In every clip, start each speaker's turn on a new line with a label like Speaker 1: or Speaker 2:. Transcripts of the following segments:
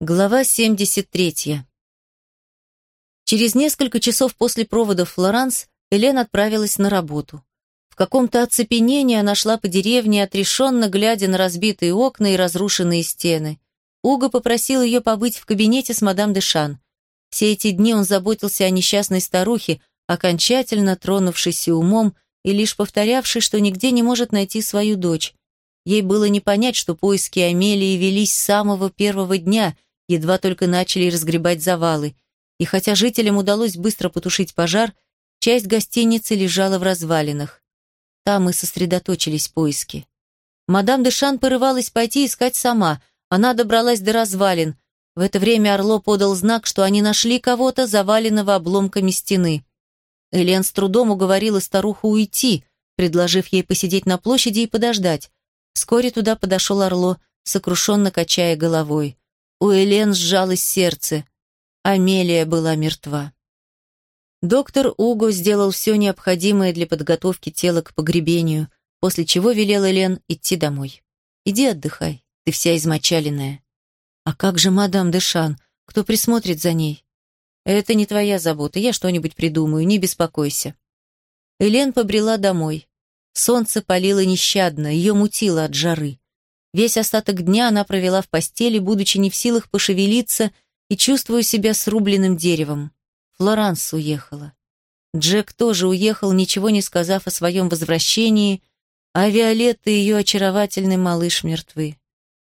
Speaker 1: Глава 73. Через несколько часов после проводов Флоранс Элен отправилась на работу. В каком-то оцепенении она шла по деревне, отрешенно глядя на разбитые окна и разрушенные стены. Уго попросил ее побыть в кабинете с мадам Дешан. Все эти дни он заботился о несчастной старухе, окончательно тронувшейся умом и лишь повторявшей, что нигде не может найти свою дочь. Ей было не понять, что поиски Амелии велись с самого первого дня, едва только начали разгребать завалы. И хотя жителям удалось быстро потушить пожар, часть гостиницы лежала в развалинах. Там и сосредоточились поиски. Мадам Дешан порывалась пойти искать сама. Она добралась до развалин. В это время Орло подал знак, что они нашли кого-то, заваленного обломками стены. Элен с трудом уговорила старуху уйти, предложив ей посидеть на площади и подождать. Вскоре туда подошел Орло, сокрушенно качая головой. У Элен сжалось сердце. Амелия была мертва. Доктор Уго сделал все необходимое для подготовки тела к погребению, после чего велел Элен идти домой. «Иди отдыхай, ты вся измочаленная». «А как же мадам Дешан? Кто присмотрит за ней?» «Это не твоя забота, я что-нибудь придумаю, не беспокойся». Элен побрела домой. Солнце палило нещадно, ее мутило от жары. Весь остаток дня она провела в постели, будучи не в силах пошевелиться и чувствуя себя срубленным деревом. Флоранс уехала. Джек тоже уехал, ничего не сказав о своем возвращении, а Виолетта и ее очаровательный малыш мертвы.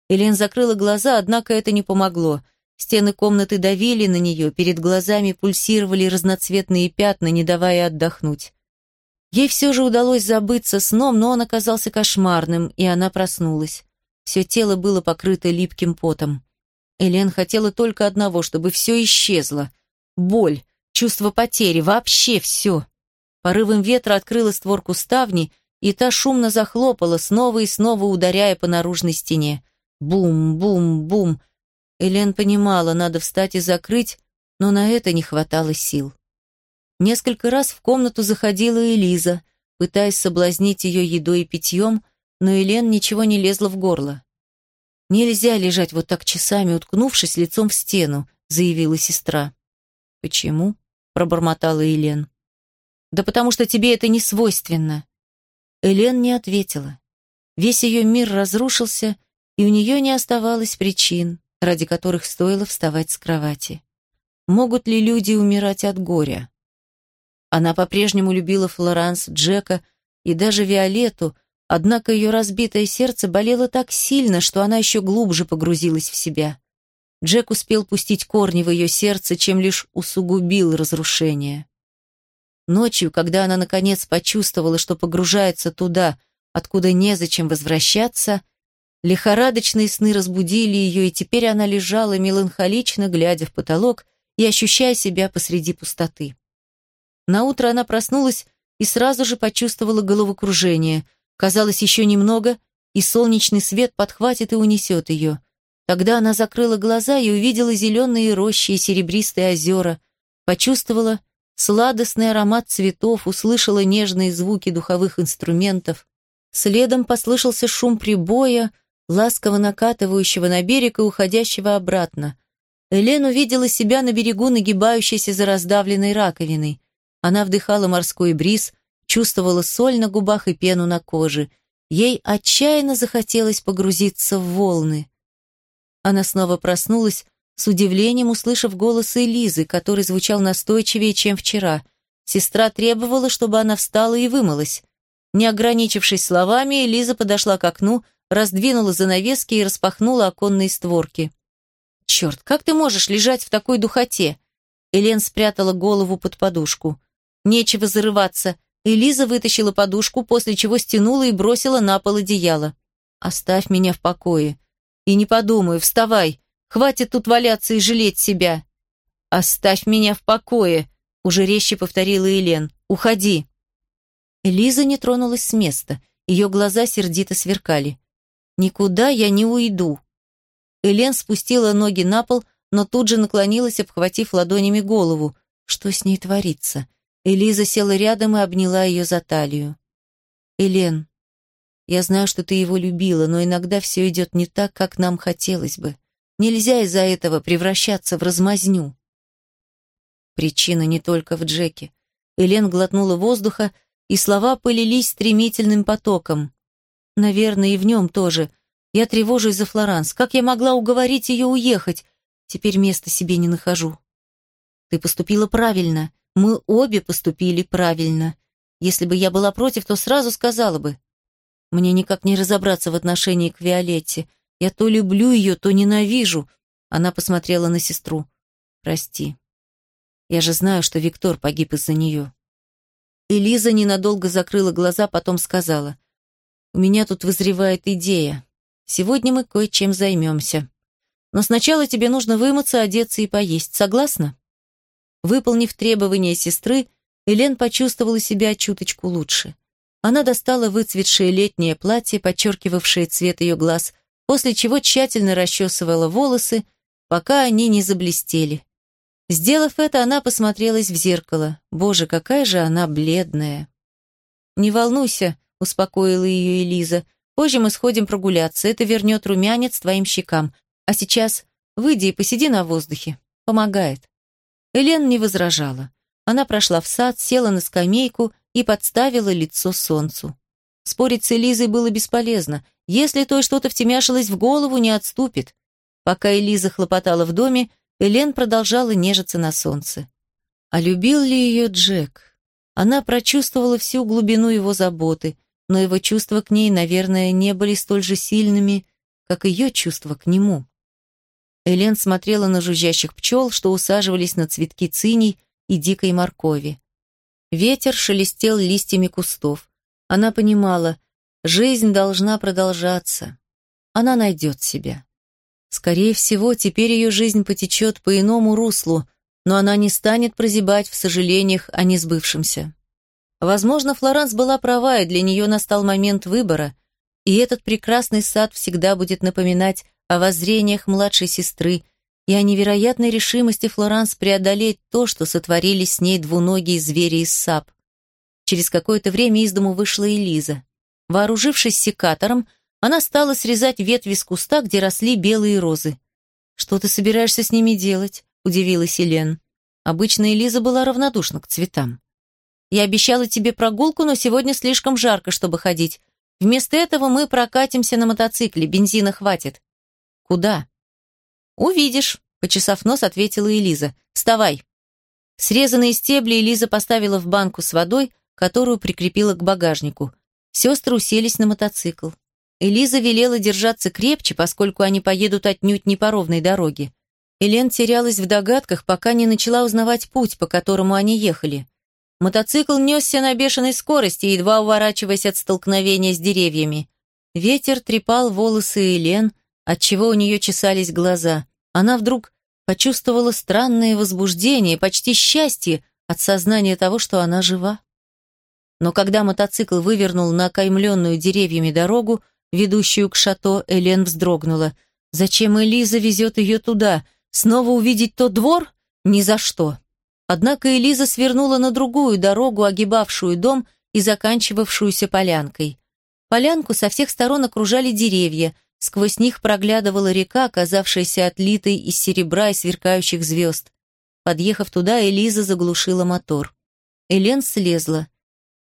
Speaker 1: Элен закрыла глаза, однако это не помогло. Стены комнаты давили на нее, перед глазами пульсировали разноцветные пятна, не давая отдохнуть. Ей все же удалось забыться сном, но он оказался кошмарным, и она проснулась. Все тело было покрыто липким потом. Элен хотела только одного, чтобы все исчезло. Боль, чувство потери, вообще все. Порывом ветра открыла створку ставни, и та шумно захлопала, снова и снова ударяя по наружной стене. Бум-бум-бум. Элен понимала, надо встать и закрыть, но на это не хватало сил. Несколько раз в комнату заходила Элиза, пытаясь соблазнить ее едой и питьем, но Елен ничего не лезло в горло. «Нельзя лежать вот так часами, уткнувшись лицом в стену», заявила сестра. «Почему?» – пробормотала Елен. «Да потому что тебе это не свойственно». Элен не ответила. Весь ее мир разрушился, и у нее не оставалось причин, ради которых стоило вставать с кровати. Могут ли люди умирать от горя? Она по-прежнему любила Флоранс, Джека и даже Виолетту, Однако ее разбитое сердце болело так сильно, что она еще глубже погрузилась в себя. Джек успел пустить корни в ее сердце, чем лишь усугубил разрушение. Ночью, когда она наконец почувствовала, что погружается туда, откуда незачем возвращаться, лихорадочные сны разбудили ее, и теперь она лежала меланхолично, глядя в потолок и ощущая себя посреди пустоты. Наутро она проснулась и сразу же почувствовала головокружение – Казалось, еще немного, и солнечный свет подхватит и унесет ее. Тогда она закрыла глаза и увидела зеленые рощи и серебристые озера, почувствовала сладостный аромат цветов, услышала нежные звуки духовых инструментов. Следом послышался шум прибоя, ласково накатывающего на берег и уходящего обратно. Элен увидела себя на берегу, нагибающейся за раздавленной раковиной. Она вдыхала морской бриз, чувствовала соль на губах и пену на коже. Ей отчаянно захотелось погрузиться в волны. Она снова проснулась, с удивлением услышав голос Элизы, который звучал настойчивее, чем вчера. Сестра требовала, чтобы она встала и вымылась. Не ограничившись словами, Элиза подошла к окну, раздвинула занавески и распахнула оконные створки. «Черт, как ты можешь лежать в такой духоте?» Элен спрятала голову под подушку. «Нечего зарываться. Элиза вытащила подушку, после чего стянула и бросила на пол одеяло. «Оставь меня в покое. И не подумаю, вставай. Хватит тут валяться и жалеть себя». «Оставь меня в покое», — уже резче повторила Елен. «Уходи». Элиза не тронулась с места. Ее глаза сердито сверкали. «Никуда я не уйду». Элен спустила ноги на пол, но тут же наклонилась, обхватив ладонями голову. Что с ней творится? Элиза села рядом и обняла ее за талию. «Элен, я знаю, что ты его любила, но иногда все идет не так, как нам хотелось бы. Нельзя из-за этого превращаться в размазню. Причина не только в Джеке. Элен глотнула воздуха, и слова полились стремительным потоком. Наверное, и в нем тоже. Я тревожусь за Флоранс. Как я могла уговорить ее уехать? Теперь места себе не нахожу. Ты поступила правильно. Мы обе поступили правильно. Если бы я была против, то сразу сказала бы. Мне никак не разобраться в отношении к Виолетте. Я то люблю ее, то ненавижу. Она посмотрела на сестру. Прости. Я же знаю, что Виктор погиб из-за нее. Элиза ненадолго закрыла глаза, потом сказала. У меня тут вызревает идея. Сегодня мы кое-чем займемся. Но сначала тебе нужно вымыться, одеться и поесть. Согласна? Выполнив требования сестры, Элен почувствовала себя чуточку лучше. Она достала выцветшее летнее платье, подчеркивавшее цвет ее глаз, после чего тщательно расчесывала волосы, пока они не заблестели. Сделав это, она посмотрелась в зеркало. Боже, какая же она бледная. «Не волнуйся», — успокоила ее Элиза. «Позже мы сходим прогуляться, это вернет румянец твоим щекам. А сейчас выйди и посиди на воздухе. Помогает». Элен не возражала. Она прошла в сад, села на скамейку и подставила лицо солнцу. Спорить с Элизой было бесполезно. Если той что-то втемяшилось в голову, не отступит. Пока Элиза хлопотала в доме, Элен продолжала нежиться на солнце. А любил ли ее Джек? Она прочувствовала всю глубину его заботы, но его чувства к ней, наверное, не были столь же сильными, как ее чувства к нему. Элен смотрела на жужжащих пчел, что усаживались на цветки циней и дикой моркови. Ветер шелестел листьями кустов. Она понимала, жизнь должна продолжаться. Она найдет себя. Скорее всего, теперь ее жизнь потечет по иному руслу, но она не станет прозябать в сожалениях о несбывшемся. Возможно, Флоранс была права, и для нее настал момент выбора, и этот прекрасный сад всегда будет напоминать о воззрениях младшей сестры и о невероятной решимости Флоранс преодолеть то, что сотворили с ней двуногие звери из сап. Через какое-то время из дому вышла Элиза. Вооружившись секатором, она стала срезать ветви с куста, где росли белые розы. «Что ты собираешься с ними делать?» – удивилась Елен. Обычно Элиза была равнодушна к цветам. «Я обещала тебе прогулку, но сегодня слишком жарко, чтобы ходить. Вместо этого мы прокатимся на мотоцикле, бензина хватит. «Куда?» «Увидишь», — почесав нос, ответила Элиза. «Вставай». Срезанные стебли Элиза поставила в банку с водой, которую прикрепила к багажнику. Сестры уселись на мотоцикл. Элиза велела держаться крепче, поскольку они поедут отнюдь не по ровной дороге. Элен терялась в догадках, пока не начала узнавать путь, по которому они ехали. Мотоцикл несся на бешеной скорости, едва уворачиваясь от столкновения с деревьями. Ветер трепал волосы Элен, отчего у нее чесались глаза. Она вдруг почувствовала странное возбуждение, почти счастье от сознания того, что она жива. Но когда мотоцикл вывернул на окаймленную деревьями дорогу, ведущую к шато, Элен вздрогнула. Зачем Элиза везет ее туда? Снова увидеть тот двор? Ни за что. Однако Элиза свернула на другую дорогу, огибавшую дом и заканчивавшуюся полянкой. Полянку со всех сторон окружали деревья, Сквозь них проглядывала река, оказавшаяся отлитой из серебра и сверкающих звезд. Подъехав туда, Элиза заглушила мотор. Элен слезла.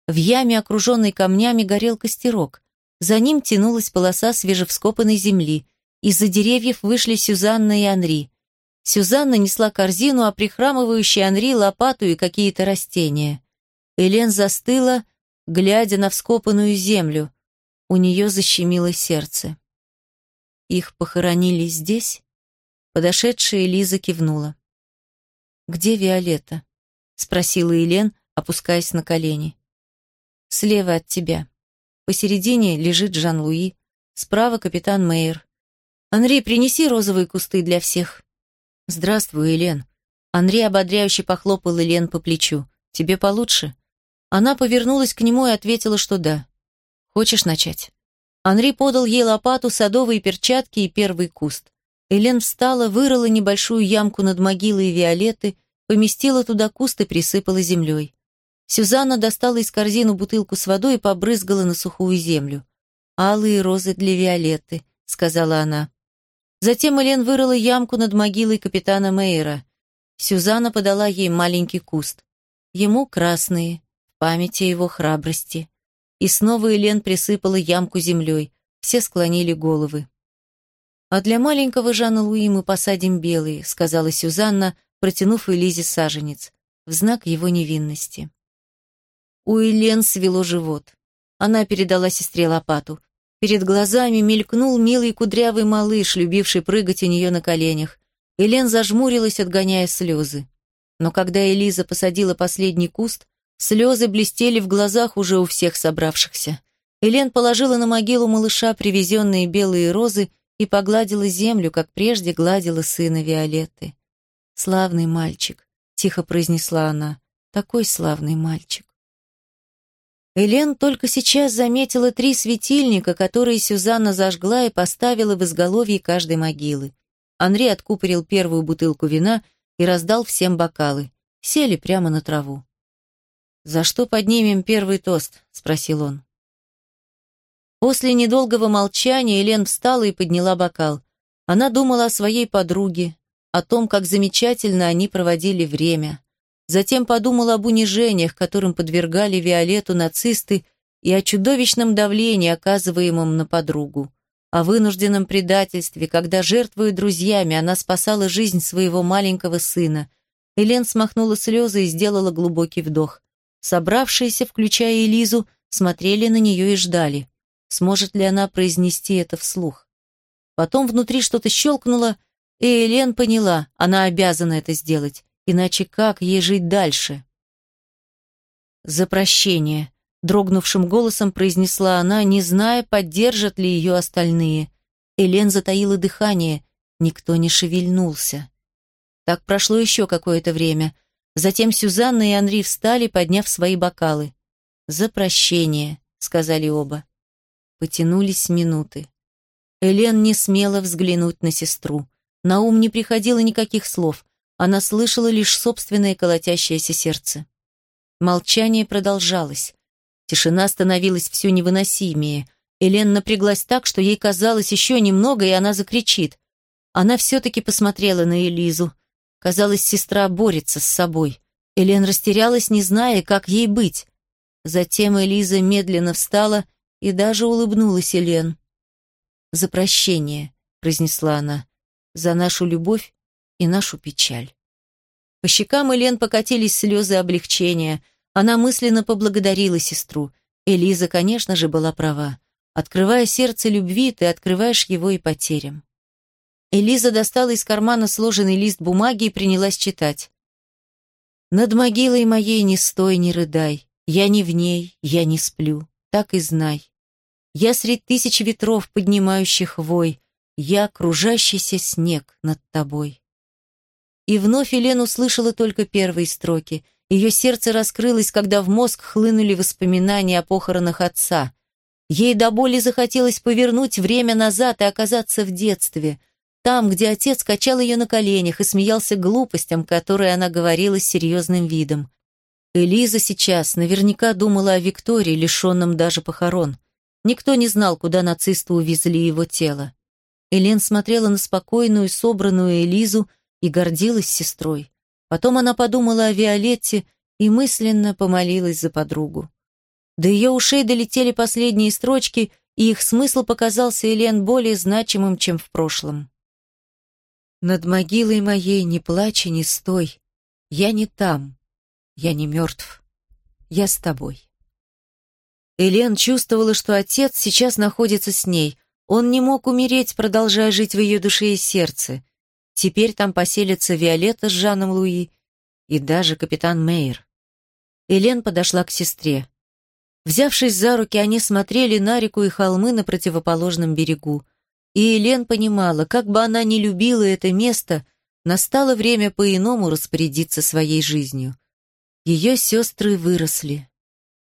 Speaker 1: В яме, окруженной камнями, горел костерок. За ним тянулась полоса свежевскопанной земли. Из-за деревьев вышли Сюзанна и Анри. Сюзанна несла корзину, а прихрамывающий Анри — лопату и какие-то растения. Элен застыла, глядя на вскопанную землю. У нее защемило сердце. Их похоронили здесь? Подошедшая Лиза кивнула. «Где Виолетта?» — спросила Елен, опускаясь на колени. «Слева от тебя. Посередине лежит Жан-Луи, справа капитан Мейер. Анри, принеси розовые кусты для всех». «Здравствуй, Елен». Анри ободряюще похлопал Елен по плечу. «Тебе получше?» Она повернулась к нему и ответила, что да. «Хочешь начать?» Анри подал ей лопату, садовые перчатки и первый куст. Элен встала, вырыла небольшую ямку над могилой Виолетты, поместила туда куст и присыпала землей. Сюзанна достала из корзины бутылку с водой и побрызгала на сухую землю. «Алые розы для Виолетты», — сказала она. Затем Элен вырыла ямку над могилой капитана Мейера. Сюзанна подала ей маленький куст. Ему красные, в памяти его храбрости. И снова Элен присыпала ямку землей. Все склонили головы. «А для маленького Жана Луи мы посадим белые», сказала Сюзанна, протянув Элизе саженец, в знак его невинности. У Элен свело живот. Она передала сестре лопату. Перед глазами мелькнул милый кудрявый малыш, любивший прыгать у нее на коленях. Элен зажмурилась, отгоняя слезы. Но когда Элиза посадила последний куст, слезы блестели в глазах уже у всех собравшихся. Элен положила на могилу малыша привезенные белые розы и погладила землю, как прежде гладила сына Виолетты. «Славный мальчик», — тихо произнесла она, — «такой славный мальчик». Элен только сейчас заметила три светильника, которые Сюзанна зажгла и поставила в изголовье каждой могилы. Анри откупорил первую бутылку вина и раздал всем бокалы. Сели прямо на траву. «За что поднимем первый тост?» — спросил он. После недолгого молчания Элен встала и подняла бокал. Она думала о своей подруге, о том, как замечательно они проводили время. Затем подумал об унижениях, которым подвергали Виолетту нацисты, и о чудовищном давлении, оказываемом на подругу. О вынужденном предательстве, когда, жертвуя друзьями, она спасала жизнь своего маленького сына. Элен смахнула слезы и сделала глубокий вдох. Собравшиеся, включая Элизу, смотрели на нее и ждали. Сможет ли она произнести это вслух? Потом внутри что-то щелкнуло, и Элен поняла, она обязана это сделать. Иначе как ей жить дальше? «За прощение», — дрогнувшим голосом произнесла она, не зная, поддержат ли ее остальные. Элен затаила дыхание, никто не шевельнулся. Так прошло еще какое-то время. Затем Сюзанна и Анри встали, подняв свои бокалы. «За прощение», — сказали оба. Потянулись минуты. Элен не смела взглянуть на сестру. На ум не приходило никаких слов. Она слышала лишь собственное колотящееся сердце. Молчание продолжалось. Тишина становилась все невыносимее. Элен напряглась так, что ей казалось еще немного, и она закричит. Она все-таки посмотрела на Элизу. Казалось, сестра борется с собой. Элен растерялась, не зная, как ей быть. Затем Элиза медленно встала и даже улыбнулась Элен. «За прощение», — произнесла она, — «за нашу любовь и нашу печаль. По щекам Элен покатились слезы облегчения. Она мысленно поблагодарила сестру. Элиза, конечно же, была права. Открывая сердце любви, ты открываешь его и потерям. Элиза достала из кармана сложенный лист бумаги и принялась читать. «Над могилой моей не стой, не рыдай. Я не в ней, я не сплю. Так и знай. Я средь тысяч ветров, поднимающих вой. Я кружащийся снег над тобой». И вновь Елена услышала только первые строки. Ее сердце раскрылось, когда в мозг хлынули воспоминания о похоронах отца. Ей до боли захотелось повернуть время назад и оказаться в детстве, там, где отец качал ее на коленях и смеялся глупостям, которые она говорила с серьезным видом. Элиза сейчас наверняка думала о Виктории, лишенном даже похорон. Никто не знал, куда нацисты увезли его тело. Элен смотрела на спокойную, собранную Элизу, и гордилась сестрой. Потом она подумала о Виолетте и мысленно помолилась за подругу. До ее ушей долетели последние строчки, и их смысл показался Елен более значимым, чем в прошлом. «Над могилой моей не плачь и не стой. Я не там. Я не мертв. Я с тобой». Элен чувствовала, что отец сейчас находится с ней. Он не мог умереть, продолжая жить в ее душе и сердце. Теперь там поселятся Виолетта с Жаном Луи и даже капитан Мейер. Элен подошла к сестре. Взявшись за руки, они смотрели на реку и холмы на противоположном берегу. И Элен понимала, как бы она ни любила это место, настало время по-иному распорядиться своей жизнью. Ее сестры выросли.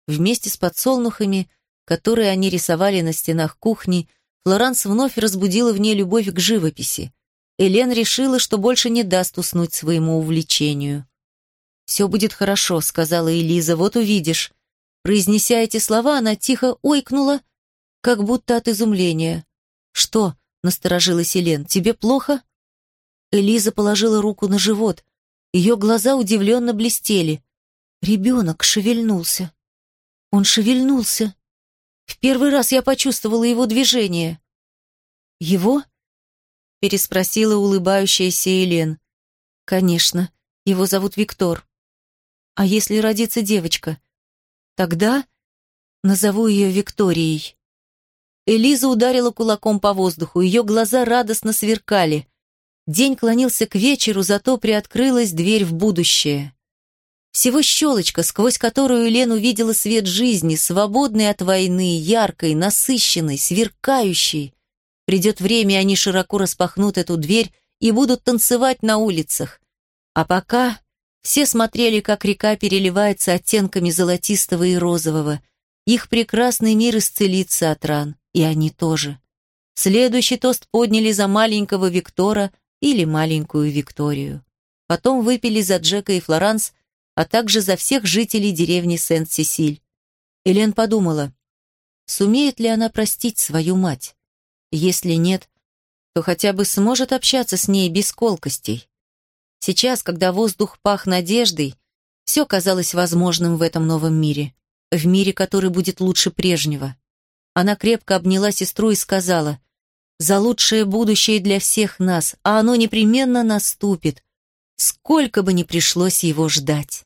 Speaker 1: Вместе с подсолнухами, которые они рисовали на стенах кухни, Флоранс вновь разбудила в ней любовь к живописи. Элен решила, что больше не даст уснуть своему увлечению. «Все будет хорошо», — сказала Элиза, — «вот увидишь». Произнеся эти слова, она тихо ойкнула, как будто от изумления. «Что?» — насторожилась Елен. «Тебе плохо?» Элиза положила руку на живот. Ее глаза удивленно блестели. Ребенок шевельнулся. Он шевельнулся. В первый раз я почувствовала его движение. «Его?» — переспросила улыбающаяся Елен. «Конечно, его зовут Виктор. А если родится девочка? Тогда назову ее Викторией». Элиза ударила кулаком по воздуху, ее глаза радостно сверкали. День клонился к вечеру, зато приоткрылась дверь в будущее. Всего щелочка, сквозь которую Лен увидела свет жизни, свободный от войны, яркой, насыщенной, сверкающей. Придет время, они широко распахнут эту дверь и будут танцевать на улицах. А пока все смотрели, как река переливается оттенками золотистого и розового. Их прекрасный мир исцелится от ран, и они тоже. Следующий тост подняли за маленького Виктора – или маленькую Викторию. Потом выпили за Джека и Флоранс, а также за всех жителей деревни Сент-Сесиль. Элен подумала, сумеет ли она простить свою мать? Если нет, то хотя бы сможет общаться с ней без колкостей. Сейчас, когда воздух пах надеждой, все казалось возможным в этом новом мире, в мире, который будет лучше прежнего. Она крепко обняла сестру и сказала, за лучшее будущее для всех нас, а оно непременно наступит, сколько бы ни пришлось его ждать.